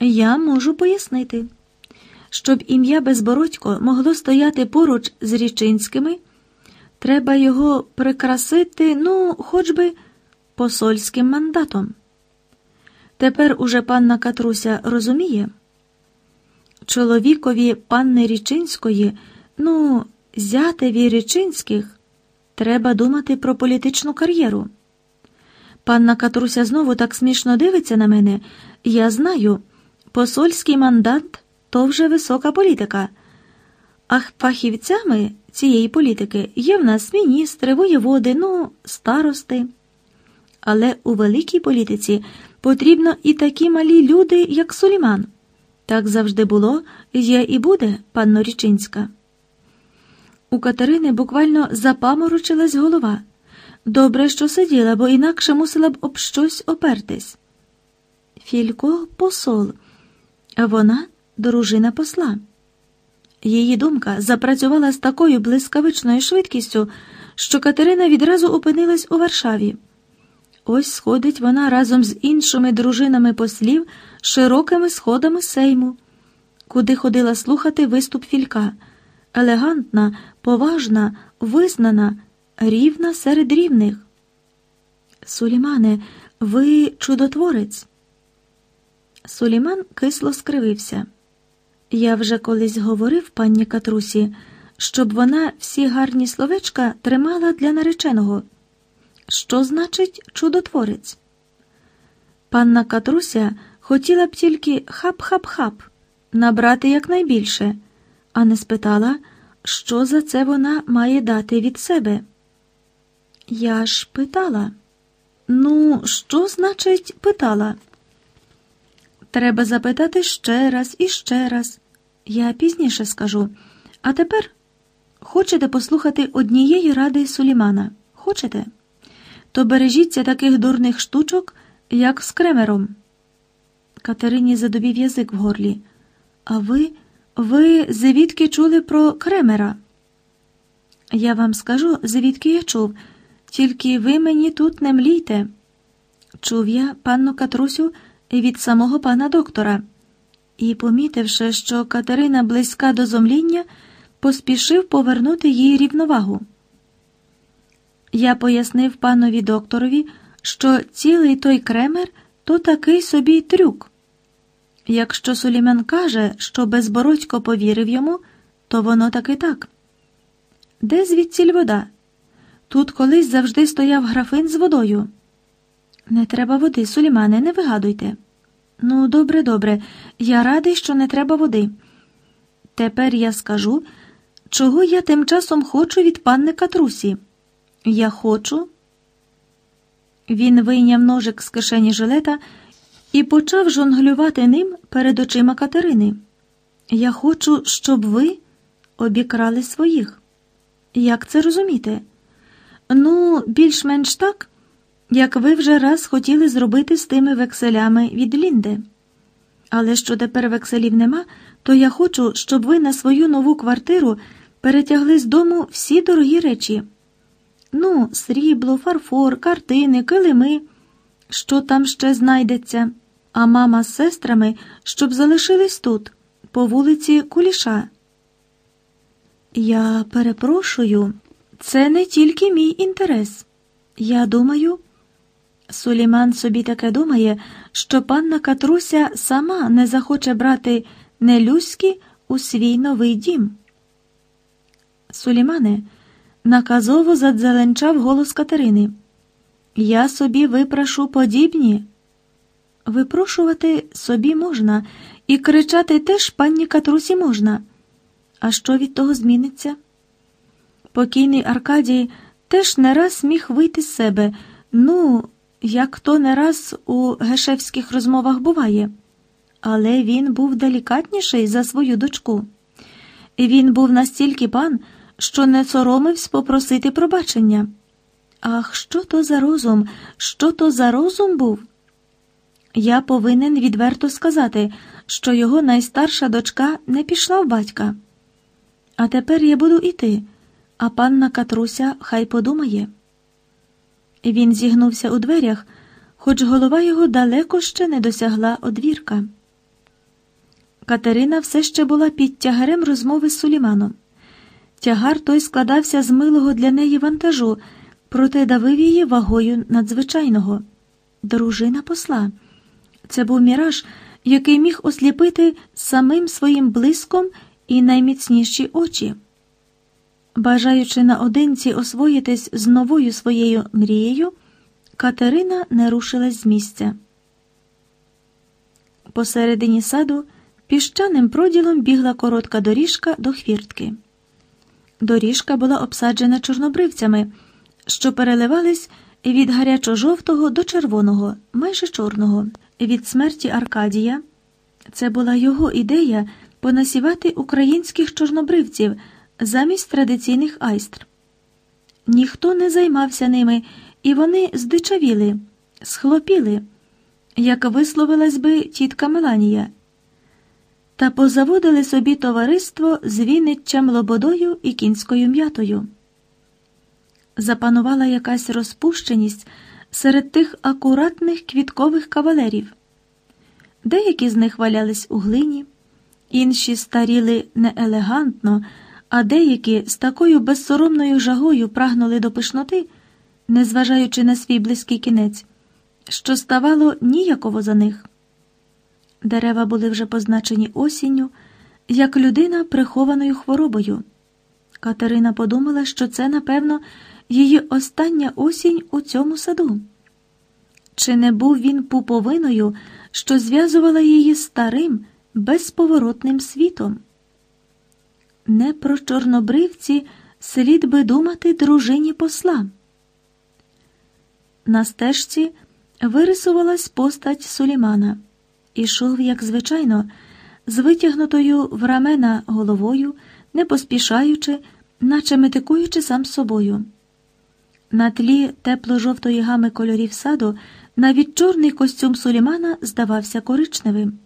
Я можу пояснити. Щоб ім'я Безбородько могло стояти поруч з Річинськими, треба його прикрасити, ну, хоч би посольським мандатом. Тепер уже панна Катруся розуміє, чоловікові панни Річинської, ну, зятеві Річинських, треба думати про політичну кар'єру. Панна Катруся знову так смішно дивиться на мене, я знаю, посольський мандат то вже висока політика. А фахівцями цієї політики є в нас міністри, воєводи, ну, старости. Але у великій політиці потрібно і такі малі люди, як Суліман. Так завжди було, є і буде, панно Річинська. У Катерини буквально запаморочилась голова. Добре, що сиділа, бо інакше мусила б об щось опертись. Філько посол, вона дружина посла. Її думка запрацювала з такою блискавичною швидкістю, що Катерина відразу опинилась у Варшаві. Ось сходить вона разом з іншими дружинами послів широкими сходами сейму, куди ходила слухати виступ філька, елегантна, поважна, визнана, рівна серед рівних. Сулімане, ви чудотворець. Суліман кисло скривився. Я вже колись говорив пані Катрусі, щоб вона всі гарні словечка тримала для нареченого. Що значить чудотворець? Панна Катруся хотіла б тільки хап-хап-хап набрати якнайбільше, а не спитала, що за це вона має дати від себе. Я ж питала. Ну, що значить питала? Треба запитати ще раз і ще раз. Я пізніше скажу. А тепер хочете послухати однієї ради Сулімана? Хочете? То бережіться таких дурних штучок, як з кремером. Катерині задобів язик в горлі. А ви, ви звідки чули про кремера? Я вам скажу, звідки я чув, тільки ви мені тут не млійте. Чув я, панну Катрусю, від самого пана доктора, і, помітивши, що Катерина близька до зомління, поспішив повернути їй рівновагу. Я пояснив панові докторові, що цілий той кремер то такий собі трюк. Якщо Суліман каже, що безбородько повірив йому, то воно таки так. Де звідсіль вода? Тут колись завжди стояв графин з водою. Не треба води, Сулімане, не вигадуйте. Ну, добре, добре, я радий, що не треба води. Тепер я скажу, чого я тим часом хочу від панни Катрусі. Я хочу. Він вийняв ножик з кишені жилета і почав жонглювати ним перед очима Катерини. Я хочу, щоб ви обікрали своїх. Як це розуміти? Ну, більш-менш так як ви вже раз хотіли зробити з тими векселями від Лінди. Але що тепер векселів нема, то я хочу, щоб ви на свою нову квартиру перетягли з дому всі дорогі речі. Ну, срібло, фарфор, картини, килими, що там ще знайдеться, а мама з сестрами, щоб залишились тут, по вулиці Куліша. Я перепрошую, це не тільки мій інтерес. Я думаю. Суліман собі таке думає, що панна Катруся сама не захоче брати Нелюськи у свій новий дім. Сулімане наказово задзеленчав голос Катерини. Я собі випрошу подібні. Випрошувати собі можна, і кричати теж панні Катрусі можна. А що від того зміниться? Покійний Аркадій теж не раз міг вийти з себе. Ну, як то не раз у гешевських розмовах буває, але він був делікатніший за свою дочку. Він був настільки пан, що не соромився попросити пробачення. Ах, що то за розум, що то за розум був? Я повинен відверто сказати, що його найстарша дочка не пішла в батька. А тепер я буду іти, а панна Катруся хай подумає. Він зігнувся у дверях, хоч голова його далеко ще не досягла одвірка. Катерина все ще була під тягарем розмови з Суліманом. Тягар той складався з милого для неї вантажу, проте давив її вагою надзвичайного. Дружина посла. Це був міраж, який міг осліпити самим своїм блиском і найміцніші очі. Бажаючи наодинці освоїтись з новою своєю мрією, Катерина не рушилась з місця. Посередині саду піщаним проділом бігла коротка доріжка до хвіртки. Доріжка була обсаджена чорнобривцями, що переливались від гарячо-жовтого до червоного, майже чорного. Від смерті Аркадія. Це була його ідея понасівати українських чорнобривців замість традиційних айстр. Ніхто не займався ними, і вони здичавіли, схлопіли, як висловилась би тітка Меланія, та позаводили собі товариство з Вінниччям Лободою і кінською м'ятою. Запанувала якась розпущеність серед тих акуратних квіткових кавалерів. Деякі з них валялись у глині, інші старіли неелегантно, а деякі з такою безсоромною жагою прагнули до пишноти, незважаючи на свій близький кінець, що ставало ніяково за них. Дерева були вже позначені осінню, як людина прихованою хворобою. Катерина подумала, що це, напевно, її остання осінь у цьому саду. Чи не був він пуповиною, що зв'язувала її старим, безповоротним світом? Не про чорнобривці слід би думати дружині посла. На стежці вирисувалась постать Сулімана. Ішов, як звичайно, з витягнутою в рамена головою, не поспішаючи, наче метикуючи сам собою. На тлі тепло-жовтої гами кольорів саду навіть чорний костюм Сулімана здавався коричневим.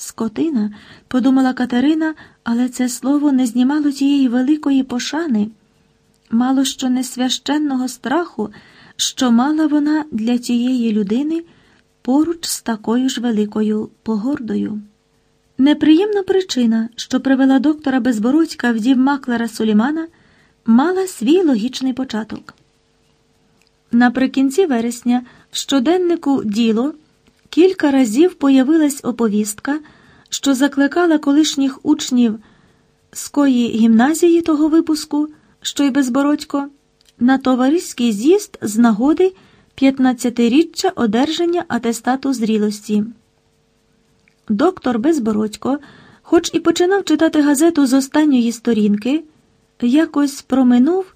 Скотина, подумала Катерина, але це слово не знімало тієї великої пошани, мало що не священного страху, що мала вона для тієї людини поруч з такою ж великою погордою. Неприємна причина, що привела доктора Безбородька в дім маклера Сулімана мала свій логічний початок. Наприкінці вересня в щоденнику діло кілька разів появилась оповістка, що закликала колишніх учнів скої гімназії того випуску, що й безбородько, на товариський з'їзд з нагоди 15-річчя одержання атестату зрілості. Доктор Безбородько, хоч і починав читати газету з останньої сторінки якось проминув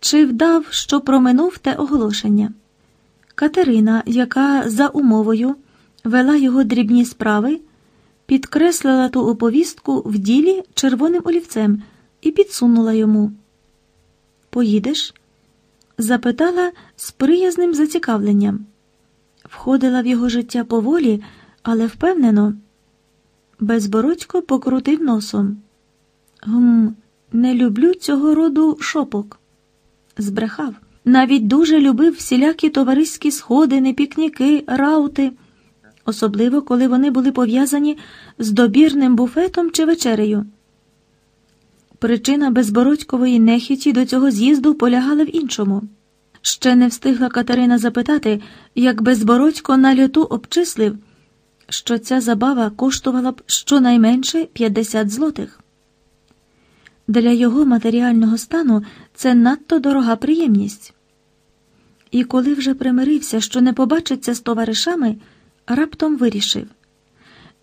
чи вдав, що проминув те оголошення. Катерина, яка за умовою вела його дрібні справи, підкреслила ту оповістку в ділі червоним олівцем і підсунула йому. Поїдеш? запитала з приязним зацікавленням. Входила в його життя поволі, але впевнено. Безбородько покрутив носом. Гм, не люблю цього роду шопок. Збрехав. Навіть дуже любив всілякі товариські сходини, пікніки, раути, особливо коли вони були пов'язані з добірним буфетом чи вечерею. Причина безбородькової нехіті до цього з'їзду полягала в іншому. Ще не встигла Катерина запитати, як безбородько на льоту обчислив, що ця забава коштувала б щонайменше 50 злотих. Для його матеріального стану це надто дорога приємність. І коли вже примирився, що не побачиться з товаришами, раптом вирішив.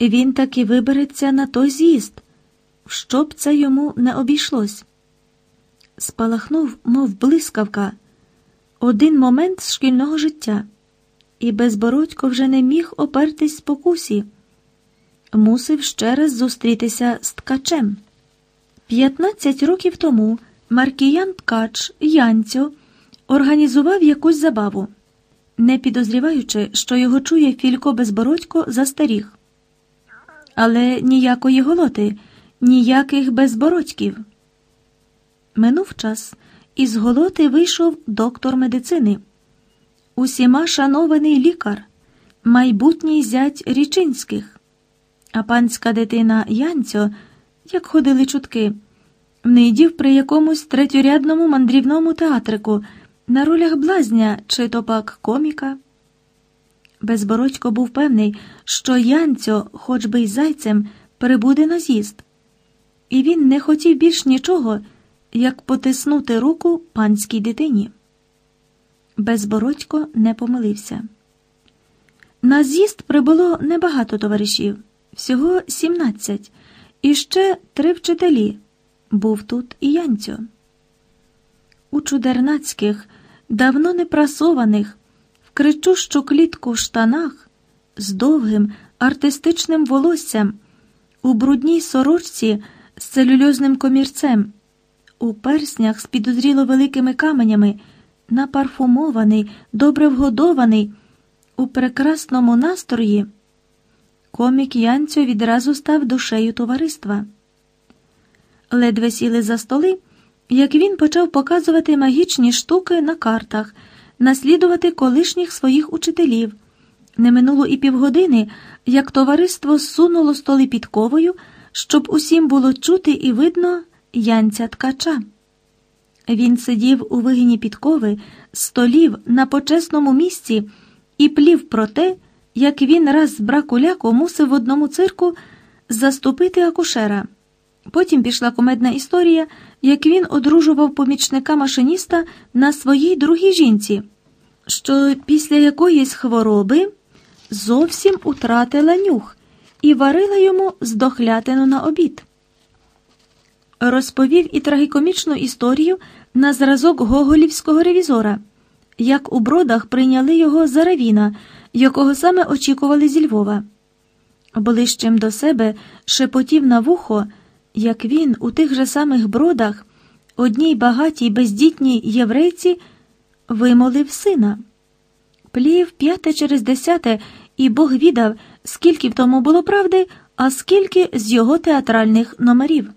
Він таки вибереться на той з'їзд, що б це йому не обійшлось. Спалахнув, мов блискавка, один момент з шкільного життя, і безбородько вже не міг опертись спокусі, мусив ще раз зустрітися з ткачем. П'ятнадцять років тому Маркіян Ткач Янцьо організував якусь забаву, не підозріваючи, що його чує Філько Безбородько застаріг. Але ніякої голоти, ніяких безбородьків. Минув час, і з голоти вийшов доктор медицини, усіма шанований лікар, майбутній зять Річинських. А панська дитина Янцьо, як ходили чутки, нидів при якомусь третьорядному мандрівному театрику на ролях блазня чи то пак коміка. Безбородько був певний, що Янцьо, хоч би й зайцем, перебуде на з'їзд, і він не хотів більш нічого, як потиснути руку панській дитині. Безбородько не помилився. На з'їзд прибуло небагато товаришів, всього сімнадцять, і ще три вчителі. Був тут і Янцьо. У чудернацьких, давно не прасованих, в кричущу клітку штанах, з довгим артистичним волоссям, у брудній сорочці з целюльозним комірцем, у перснях з підозріло великими каменями, напарфумований, добре вгодований, у прекрасному настрої, комік Янцьо відразу став душею товариства. Ледве сіли за столи, як він почав показувати магічні штуки на картах, наслідувати колишніх своїх учителів. Не минуло і півгодини, як товариство зсунуло столи підковою, щоб усім було чути і видно янця ткача. Він сидів у вигині підкови, столів на почесному місці і плів про те, як він раз з браку ляку мусив в одному цирку заступити акушера. Потім пішла кумедна історія, як він одружував помічника машиніста на своїй другій жінці, що після якоїсь хвороби зовсім утратила нюх і варила йому здохлятину на обід. Розповів і трагікомічну історію на зразок гоголівського ревізора, як у бродах прийняли його за равіна, якого саме очікували зі Львова. Ближчим до себе шепотів на вухо, як він у тих же самих бродах, одній багатій бездітній єврейці, вимолив сина. Плів п'яте через десяте, і Бог відав, скільки в тому було правди, а скільки з його театральних номерів.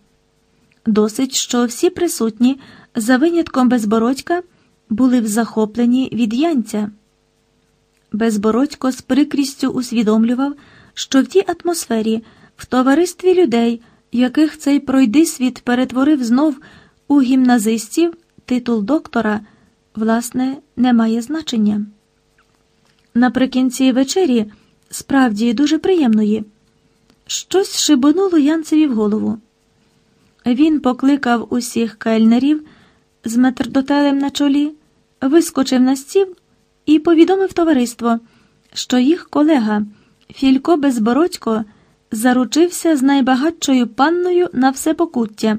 Досить, що всі присутні, за винятком безбородька, були в захоплені від янця. Безбородько з прикрістю усвідомлював, що в тій атмосфері, в товаристві людей, яких цей пройдисвіт перетворив знов у гімназистів, титул доктора, власне, не має значення. Наприкінці вечері, справді дуже приємної, щось шибонуло Янцеві в голову. Він покликав усіх кельнерів з метрдотелем на чолі, вискочив на стіл і повідомив товариство, що їх колега Філько Безбородько заручився з найбагатшою панною на все покуття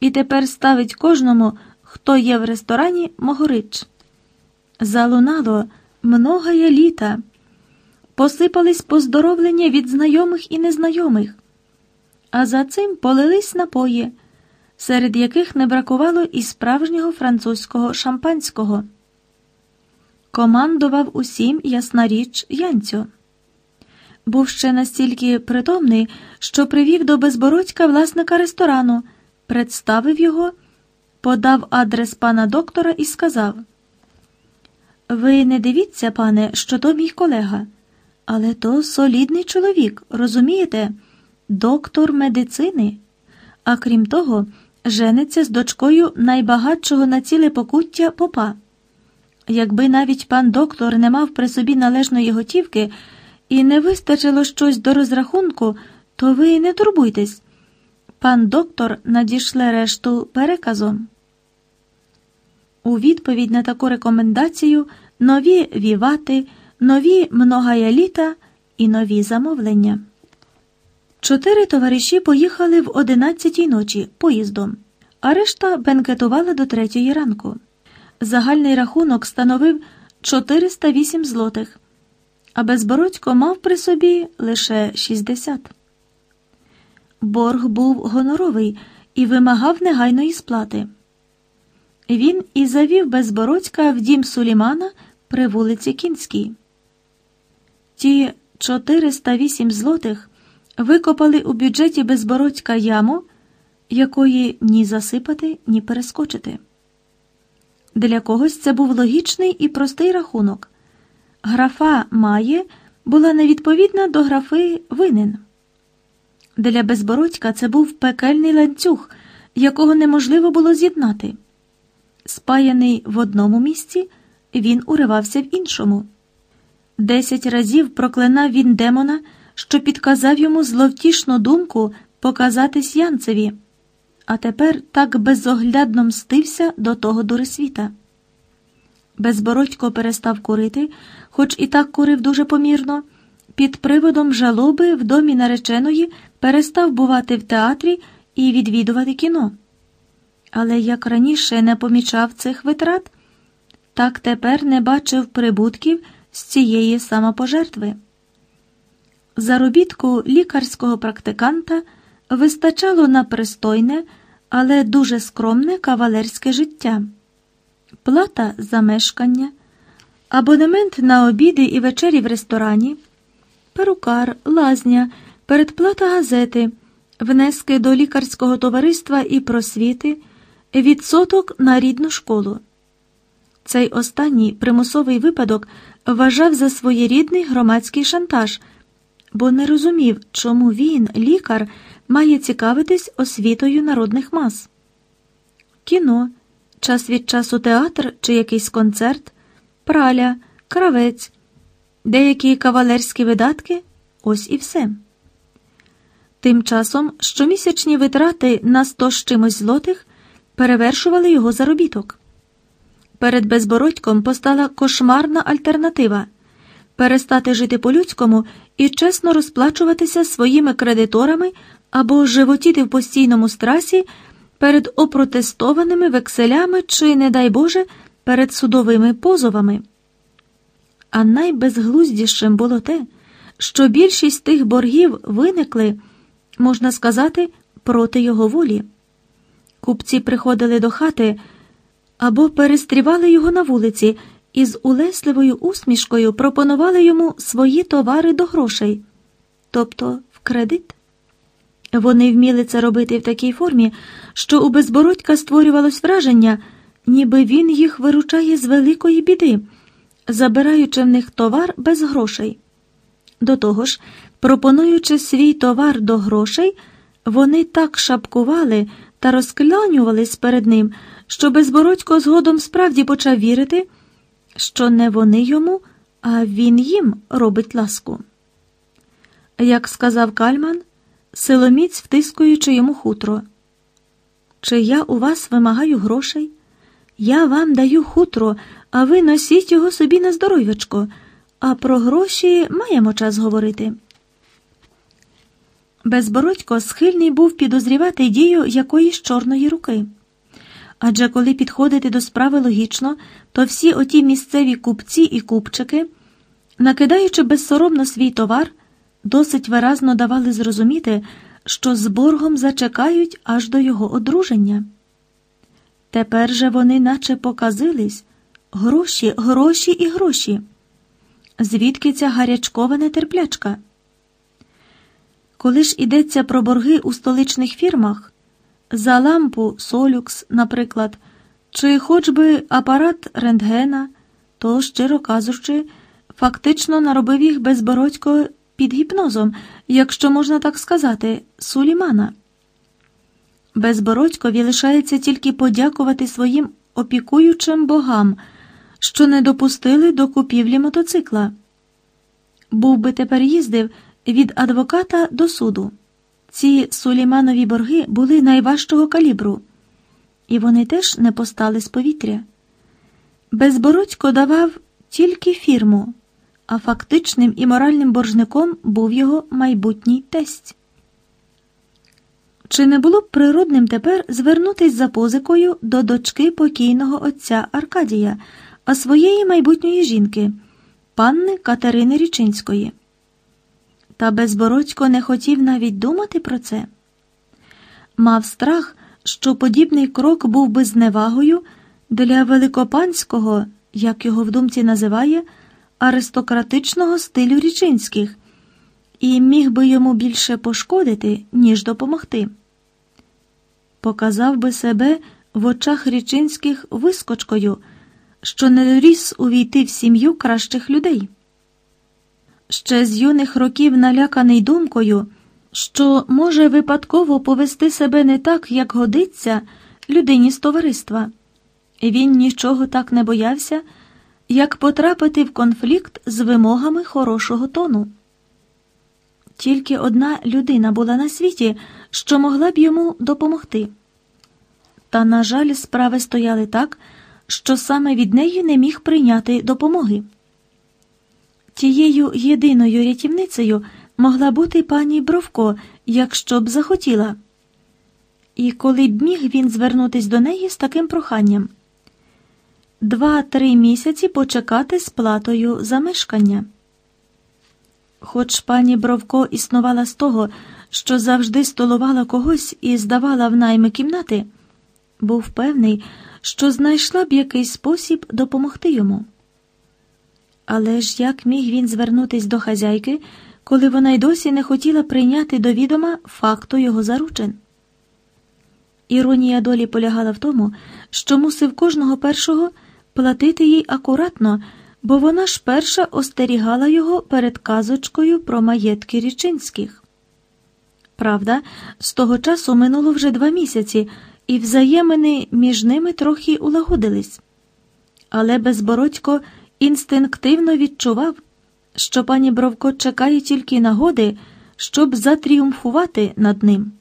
і тепер ставить кожному, хто є в ресторані, могорич. Залунало многое літа, посипались поздоровлення від знайомих і незнайомих, а за цим полились напої, серед яких не бракувало і справжнього французького шампанського. Командував усім, ясна річ, Янцю. Був ще настільки притомний, що привів до безбородька власника ресторану, представив його, подав адрес пана доктора і сказав: Ви не дивіться, пане, що то мій колега, але то солідний чоловік, розумієте, доктор медицини. А крім того, жениться з дочкою найбагатшого на ціле покуття попа. Якби навіть пан доктор не мав при собі належної готівки і не вистачило щось до розрахунку, то ви не турбуйтесь. Пан доктор надішле решту переказом. У відповідь на таку рекомендацію нові вівати, нові многая літа і нові замовлення. Чотири товариші поїхали в одинадцятій ночі поїздом, а решта бенкетувала до третьої ранку. Загальний рахунок становив 408 злотих, а безбородько мав при собі лише 60. Борг був гоноровий і вимагав негайної сплати. Він і завів безбородька в дім Сулімана при вулиці Кінській. Ті 408 злотих викопали у бюджеті безбородька яму, якої ні засипати, ні перескочити. Для когось це був логічний і простий рахунок. Графа має була невідповідна до графи винен. Для безбородька це був пекельний ланцюг, якого неможливо було з'єднати. Спаяний в одному місці, він уривався в іншому. Десять разів проклинав він демона, що підказав йому зловтішну думку показатись Янцеві, а тепер так безоглядно мстився до того дурисвіта. Безбородько перестав курити, хоч і так курив дуже помірно. Під приводом жалоби в домі нареченої перестав бувати в театрі і відвідувати кіно. Але як раніше не помічав цих витрат, так тепер не бачив прибутків з цієї самопожертви. Заробітку лікарського практиканта вистачало на пристойне, але дуже скромне кавалерське життя, плата за мешкання, абонемент на обіди і вечері в ресторані, перукар, лазня, передплата газети, внески до лікарського товариства і просвіти, відсоток на рідну школу. Цей останній примусовий випадок вважав за своєрідний громадський шантаж, бо не розумів, чому він, лікар, має цікавитись освітою народних мас. Кіно, час від часу театр чи якийсь концерт, праля, кравець, деякі кавалерські видатки ось і все. Тим часом щомісячні витрати на сто з чимось злотих перевершували його заробіток. Перед безбородьком постала кошмарна альтернатива перестати жити по-людському і чесно розплачуватися своїми кредиторами або животіти в постійному страсі перед опротестованими векселями чи, не дай Боже, перед судовими позовами. А найбезглуздішим було те, що більшість тих боргів виникли, можна сказати, проти його волі. Купці приходили до хати або перестрівали його на вулиці і з улесливою усмішкою пропонували йому свої товари до грошей, тобто в кредит. Вони вміли це робити в такій формі, що у безбородька створювалось враження, ніби він їх виручає з великої біди, забираючи в них товар без грошей. До того ж, пропонуючи свій товар до грошей, вони так шапкували та розклянювались перед ним, що безбородько згодом справді почав вірити, що не вони йому, а він їм робить ласку. Як сказав Кальман, силоміць втискуючи йому хутро. Чи я у вас вимагаю грошей? Я вам даю хутро, а ви носіть його собі на здоров'ячко, а про гроші маємо час говорити. Безбородько схильний був підозрівати дію якоїсь чорної руки. Адже коли підходити до справи логічно, то всі оті місцеві купці і купчики, накидаючи безсоромно свій товар, досить виразно давали зрозуміти, що з боргом зачекають аж до його одруження. Тепер же вони наче показились гроші, гроші і гроші. Звідки ця гарячкова нетерплячка? Коли ж ідеться про борги у столичних фірмах, за лампу Солюкс, наприклад, чи хоч би апарат рентгена, то, щиро кажучи, фактично наробив їх безбородько під гіпнозом, якщо можна так сказати, Сулімана. Безбородькові лишається тільки подякувати своїм опікуючим богам, що не допустили до купівлі мотоцикла. Був би тепер їздив від адвоката до суду. Ці суліманові борги були найважчого калібру, і вони теж не постали з повітря. Безбородько давав тільки фірму, а фактичним і моральним боржником був його майбутній тесть. Чи не було б природним тепер звернутись за позикою до дочки покійного отця Аркадія, а своєї майбутньої жінки, панни Катерини Річинської? Та безбородько не хотів навіть думати про це. Мав страх, що подібний крок був би зневагою для великопанського, як його в думці називає, аристократичного стилю річинських, і міг би йому більше пошкодити, ніж допомогти. Показав би себе в очах річинських вискочкою, що не доріс увійти в сім'ю кращих людей. Ще з юних років наляканий думкою, що може випадково повести себе не так, як годиться людині з товариства. Він нічого так не боявся, як потрапити в конфлікт з вимогами хорошого тону. Тільки одна людина була на світі, що могла б йому допомогти. Та, на жаль, справи стояли так, що саме від неї не міг прийняти допомоги. Тією єдиною рятівницею могла бути пані Бровко, якщо б захотіла. І коли б міг він звернутися до неї з таким проханням два-три місяці почекати з платою за мешкання. Хоч пані Бровко існувала з того, що завжди столувала когось і здавала в найми кімнати, був певний, що знайшла б якийсь спосіб допомогти йому. Але ж як міг він звернутись до хазяйки, коли вона й досі не хотіла прийняти до відома факту його заручин? Іронія долі полягала в тому, що мусив кожного першого платити їй акуратно, бо вона ж перша остерігала його перед казочкою про маєтки річинських. Правда, з того часу минуло вже два місяці, і взаємини між ними трохи улагодились. Але безбородько інстинктивно відчував, що пані Бровко чекає тільки нагоди, щоб затріумфувати над ним.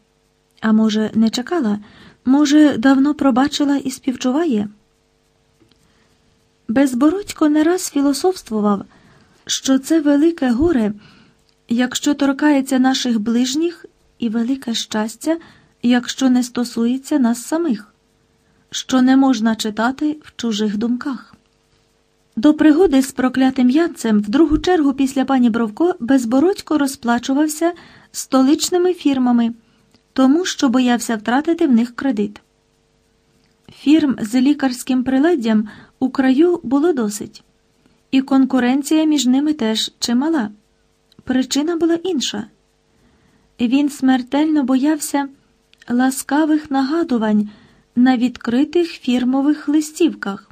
А може, не чекала, може, давно пробачила і співчуває. Безбородько не раз філософствував, що це велике горе, якщо торкається наших ближніх, і велике щастя, якщо не стосується нас самих, що не можна читати в чужих думках. До пригоди з проклятим янцем в другу чергу після пані Бровко безбородько розплачувався столичними фірмами, тому що боявся втратити в них кредит. Фірм з лікарським приладдям у краю було досить, і конкуренція між ними теж чимала. Причина була інша. Він смертельно боявся ласкавих нагадувань на відкритих фірмових листівках.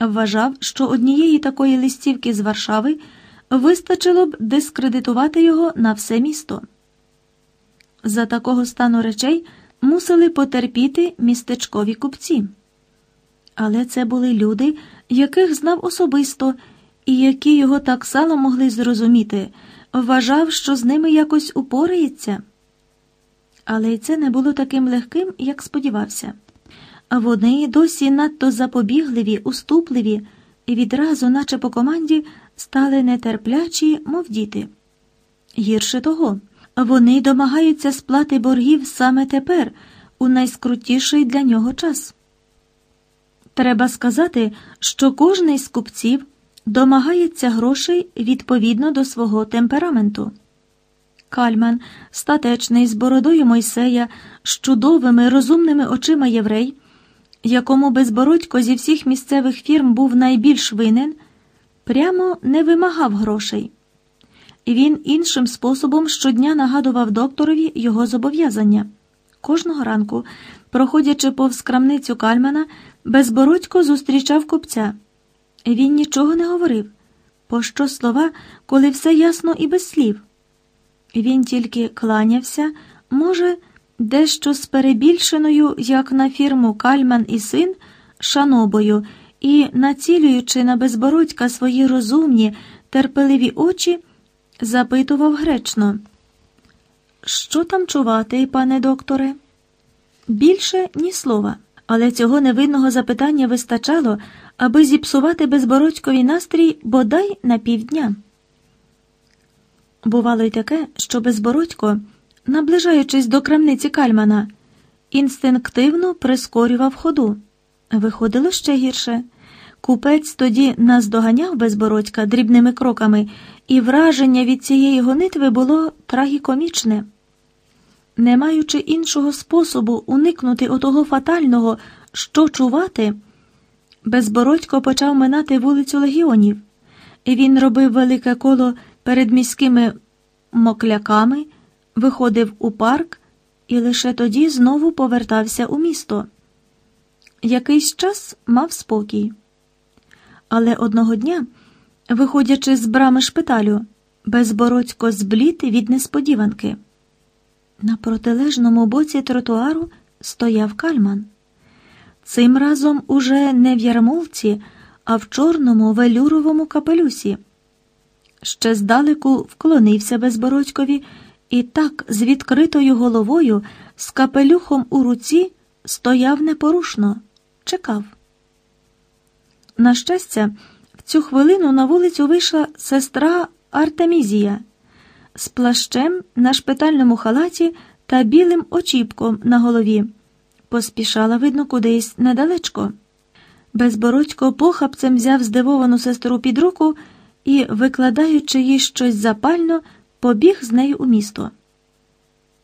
Вважав, що однієї такої листівки з Варшави вистачило б дискредитувати його на все місто. За такого стану речей мусили потерпіти містечкові купці. Але це були люди, яких знав особисто, і які його так само могли зрозуміти, вважав, що з ними якось упорається. Але й це не було таким легким, як сподівався. Вони досі надто запобігливі, уступливі, і відразу, наче по команді, стали нетерплячі, мов діти. Гірше того, вони домагаються сплати боргів саме тепер, у найскрутіший для нього час. Треба сказати, що кожний з купців домагається грошей відповідно до свого темпераменту. Кальман, статечний з бородою Мойсея, з чудовими розумними очима єврей, якому безбородько зі всіх місцевих фірм був найбільш винен, прямо не вимагав грошей. Він іншим способом щодня нагадував докторові його зобов'язання. Кожного ранку, проходячи повз крамницю Кальмана, безбородько зустрічав купця. Він нічого не говорив. Пощо слова, коли все ясно і без слів? Він тільки кланявся, може, дещо з перебільшеною, як на фірму Кальман і син, шанобою, і, націлюючи на безбородька свої розумні, терпеливі очі, запитував гречно. Що там чувати, пане докторе? Більше ні слова, але цього невинного запитання вистачало, аби зіпсувати безбородьковий настрій бодай на півдня. Бувало й таке, що безбородько, наближаючись до крамниці кальмана, інстинктивно прискорював ходу. Виходило ще гірше. Купець тоді наздоганяв безбородька дрібними кроками, і враження від цієї гонитви було трагікомічне. Не маючи іншого способу уникнути отого фатального, що чувати, безбородько почав минати вулицю легіонів. Він робив велике коло перед міськими мокляками, виходив у парк і лише тоді знову повертався у місто. Якийсь час мав спокій. Але одного дня, виходячи з брами шпиталю, безбородько зблід від несподіванки. На протилежному боці тротуару стояв кальман. Цим разом уже не в ярмолці, а в чорному велюровому капелюсі. Ще здалеку вклонився безбородькові і так з відкритою головою, з капелюхом у руці, стояв непорушно, чекав. На щастя, в цю хвилину на вулицю вийшла сестра Артемізія з плащем на шпитальному халаті та білим очіпком на голові. Поспішала, видно, кудись недалечко. Безбородько похапцем взяв здивовану сестру під руку і, викладаючи їй щось запально, побіг з нею у місто.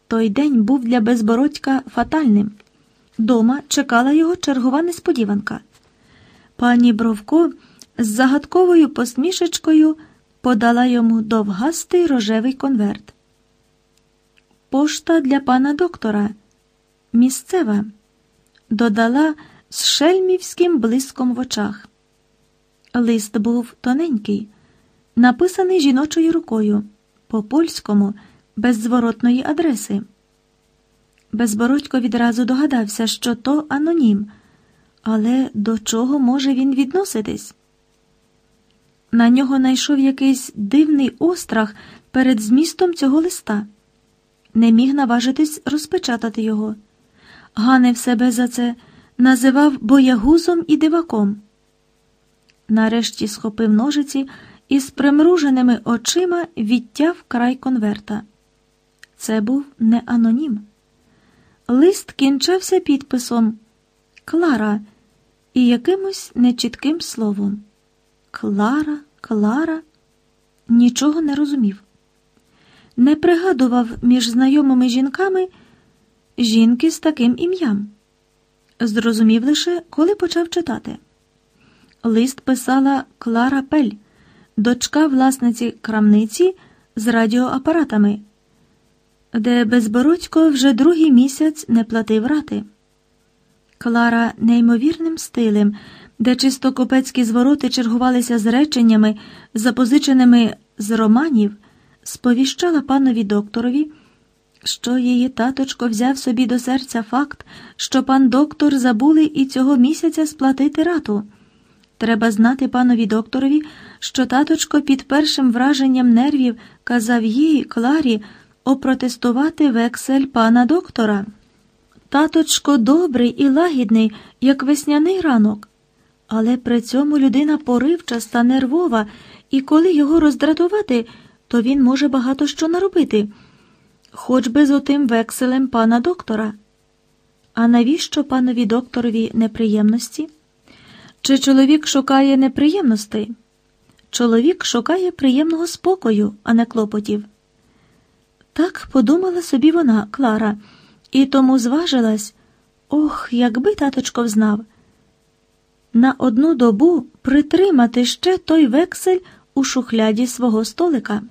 Той день був для безбородька фатальним. Дома чекала його чергова несподіванка. Пані Бровко з загадковою посмішечкою подала йому довгастий рожевий конверт. Пошта для пана доктора. Місцева, додала з шельмівським блиском в очах. Лист був тоненький, написаний жіночою рукою, по польському, без зворотної адреси. Безбородько відразу догадався, що то анонім, але до чого може він відноситись? На нього найшов якийсь дивний острах перед змістом цього листа. Не міг наважитись розпечатати його. Ганив себе за це, називав боягузом і диваком. Нарешті схопив ножиці і з примруженими очима відтяв край конверта. Це був не анонім. Лист кінчався підписом Клара і якимось нечітким словом. Клара, Клара нічого не розумів. Не пригадував між знайомими жінками жінки з таким ім'ям. Зрозумів лише, коли почав читати. Лист писала Клара Пель, дочка власниці крамниці з радіоапаратами, де безбородько вже другий місяць не платив рати. Клара неймовірним стилем, де чисто купецькі звороти чергувалися з реченнями, запозиченими з романів, сповіщала панові докторові, що її таточко взяв собі до серця факт, що пан доктор забули і цього місяця сплатити рату. Треба знати панові докторові, що таточко під першим враженням нервів казав їй, Кларі, опротестувати вексель пана доктора. Таточко добрий і лагідний, як весняний ранок, але при цьому людина поривчаста, нервова, і коли його роздратувати, то він може багато що наробити, хоч би з отим векселем пана доктора. А навіщо панові докторові неприємності? Чи чоловік шукає неприємностей? Чоловік шукає приємного спокою, а не клопотів. Так подумала собі вона, Клара, і тому зважилась ох, якби таточко взнав. На одну добу притримати ще той вексель у шухляді свого столика.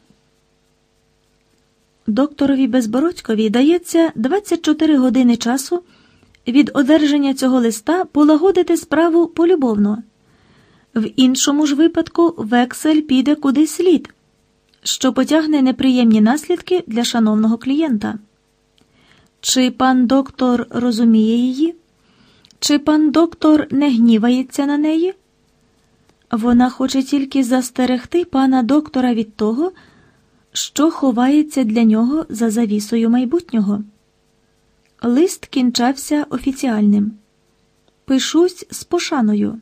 Докторові Безбородькові дається 24 години часу від одержання цього листа полагодити справу полюбовно. В іншому ж випадку вексель піде куди слід, що потягне неприємні наслідки для шановного клієнта. Чи пан доктор розуміє її? Чи пан доктор не гнівається на неї? Вона хоче тільки застерегти пана доктора від того, що ховається для нього за завісою майбутнього. Лист кінчався офіціальним. Пишусь з пошаною.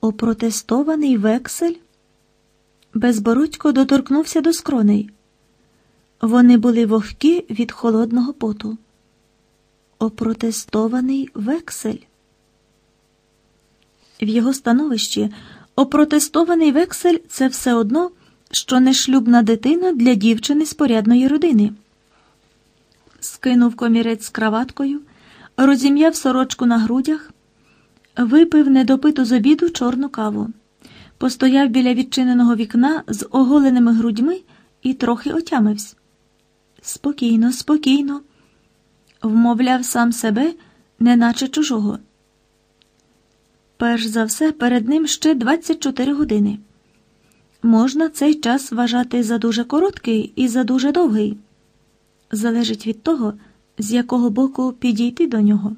Опротестований вексель. Безбородько доторкнувся до скроней. Вони були вогкі від холодного поту. Опротестований вексель. В його становищі опротестований вексель це все одно, що нешлюбна дитина для дівчини з порядної родини скинув комірець з краваткою, розім'яв сорочку на грудях, випив недопиту з обіду чорну каву, постояв біля відчиненого вікна з оголеними грудьми і трохи отямився. Спокійно, спокійно, вмовляв сам себе, неначе чужого. Перш за все, перед ним ще 24 години. Можна цей час вважати за дуже короткий і за дуже довгий. залежить від того, з якого боку підійти до нього.